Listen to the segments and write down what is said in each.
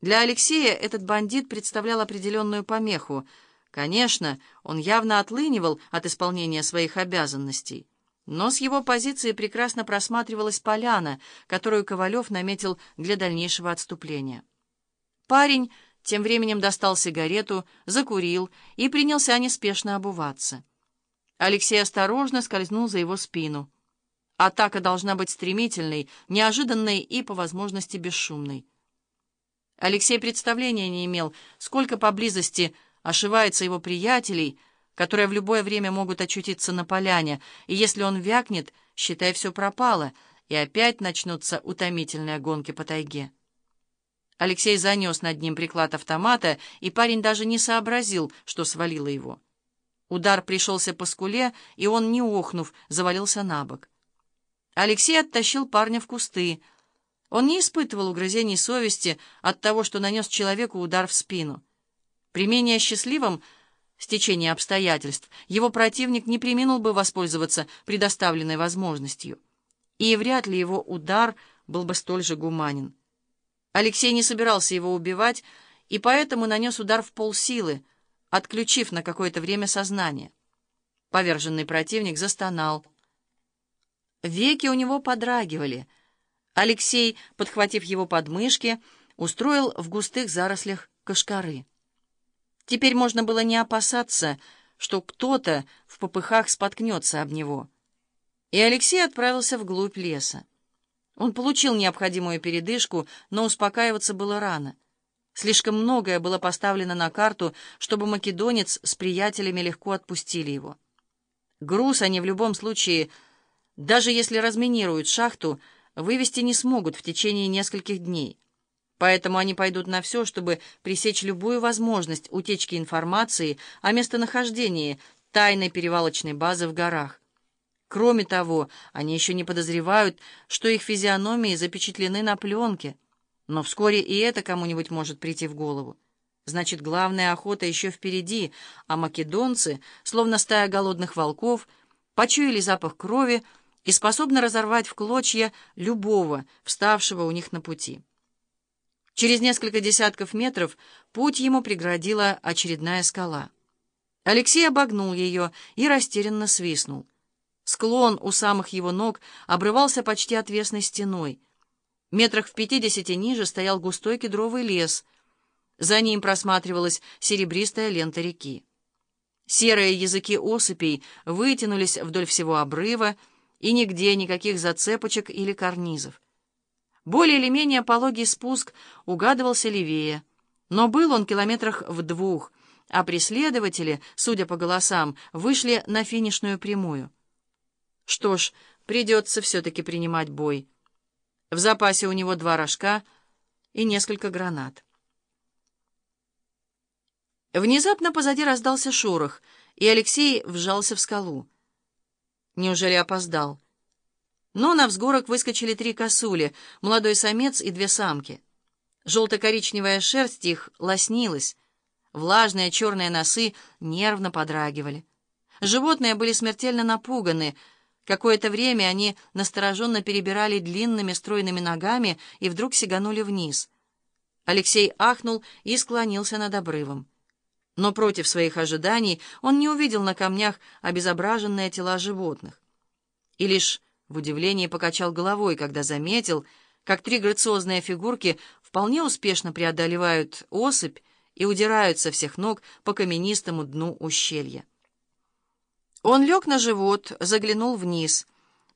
Для Алексея этот бандит представлял определенную помеху. Конечно, он явно отлынивал от исполнения своих обязанностей. Но с его позиции прекрасно просматривалась поляна, которую Ковалев наметил для дальнейшего отступления. Парень тем временем достал сигарету, закурил и принялся неспешно обуваться. Алексей осторожно скользнул за его спину. Атака должна быть стремительной, неожиданной и, по возможности, бесшумной. Алексей представления не имел, сколько поблизости ошивается его приятелей, которые в любое время могут очутиться на поляне, и если он вякнет, считай, все пропало, и опять начнутся утомительные гонки по тайге. Алексей занес над ним приклад автомата, и парень даже не сообразил, что свалило его. Удар пришелся по скуле, и он, не охнув, завалился на бок. Алексей оттащил парня в кусты. Он не испытывал угрызений совести от того, что нанес человеку удар в спину. При менее счастливом стечении обстоятельств его противник не приминул бы воспользоваться предоставленной возможностью. И вряд ли его удар был бы столь же гуманен. Алексей не собирался его убивать, и поэтому нанес удар в полсилы, отключив на какое-то время сознание. Поверженный противник застонал. Веки у него подрагивали. Алексей, подхватив его подмышки, устроил в густых зарослях кашкары. Теперь можно было не опасаться, что кто-то в попыхах споткнется об него. И Алексей отправился вглубь леса. Он получил необходимую передышку, но успокаиваться было рано. Слишком многое было поставлено на карту, чтобы македонец с приятелями легко отпустили его. Груз они в любом случае, даже если разминируют шахту, вывести не смогут в течение нескольких дней. Поэтому они пойдут на все, чтобы пресечь любую возможность утечки информации о местонахождении тайной перевалочной базы в горах. Кроме того, они еще не подозревают, что их физиономии запечатлены на пленке. Но вскоре и это кому-нибудь может прийти в голову. Значит, главная охота еще впереди, а македонцы, словно стая голодных волков, почуяли запах крови и способны разорвать в клочья любого, вставшего у них на пути. Через несколько десятков метров путь ему преградила очередная скала. Алексей обогнул ее и растерянно свистнул. Склон у самых его ног обрывался почти отвесной стеной. Метрах в пятидесяти ниже стоял густой кедровый лес. За ним просматривалась серебристая лента реки. Серые языки осыпей вытянулись вдоль всего обрыва, и нигде никаких зацепочек или карнизов. Более или менее пологий спуск угадывался левее, но был он километрах в двух, а преследователи, судя по голосам, вышли на финишную прямую. Что ж, придется все-таки принимать бой. В запасе у него два рожка и несколько гранат. Внезапно позади раздался шорох, и Алексей вжался в скалу. Неужели опоздал? Но на взгорок выскочили три косули, молодой самец и две самки. Желто-коричневая шерсть их лоснилась, влажные черные носы нервно подрагивали. Животные были смертельно напуганы — Какое-то время они настороженно перебирали длинными стройными ногами и вдруг сиганули вниз. Алексей ахнул и склонился над обрывом. Но против своих ожиданий он не увидел на камнях обезображенные тела животных. И лишь в удивлении покачал головой, когда заметил, как три грациозные фигурки вполне успешно преодолевают осыпь и удирают со всех ног по каменистому дну ущелья. Он лег на живот, заглянул вниз.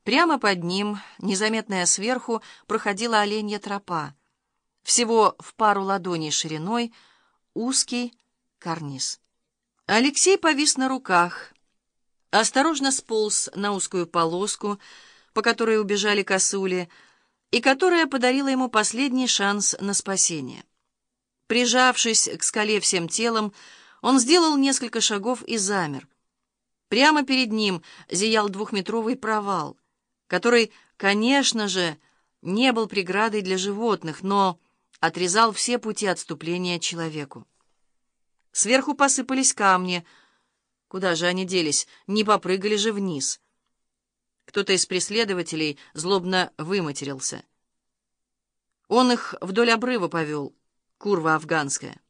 Прямо под ним, незаметная сверху, проходила оленья тропа. Всего в пару ладоней шириной, узкий карниз. Алексей повис на руках, осторожно сполз на узкую полоску, по которой убежали косули, и которая подарила ему последний шанс на спасение. Прижавшись к скале всем телом, он сделал несколько шагов и замер. Прямо перед ним зиял двухметровый провал, который, конечно же, не был преградой для животных, но отрезал все пути отступления человеку. Сверху посыпались камни. Куда же они делись? Не попрыгали же вниз. Кто-то из преследователей злобно выматерился. Он их вдоль обрыва повел. курва афганская.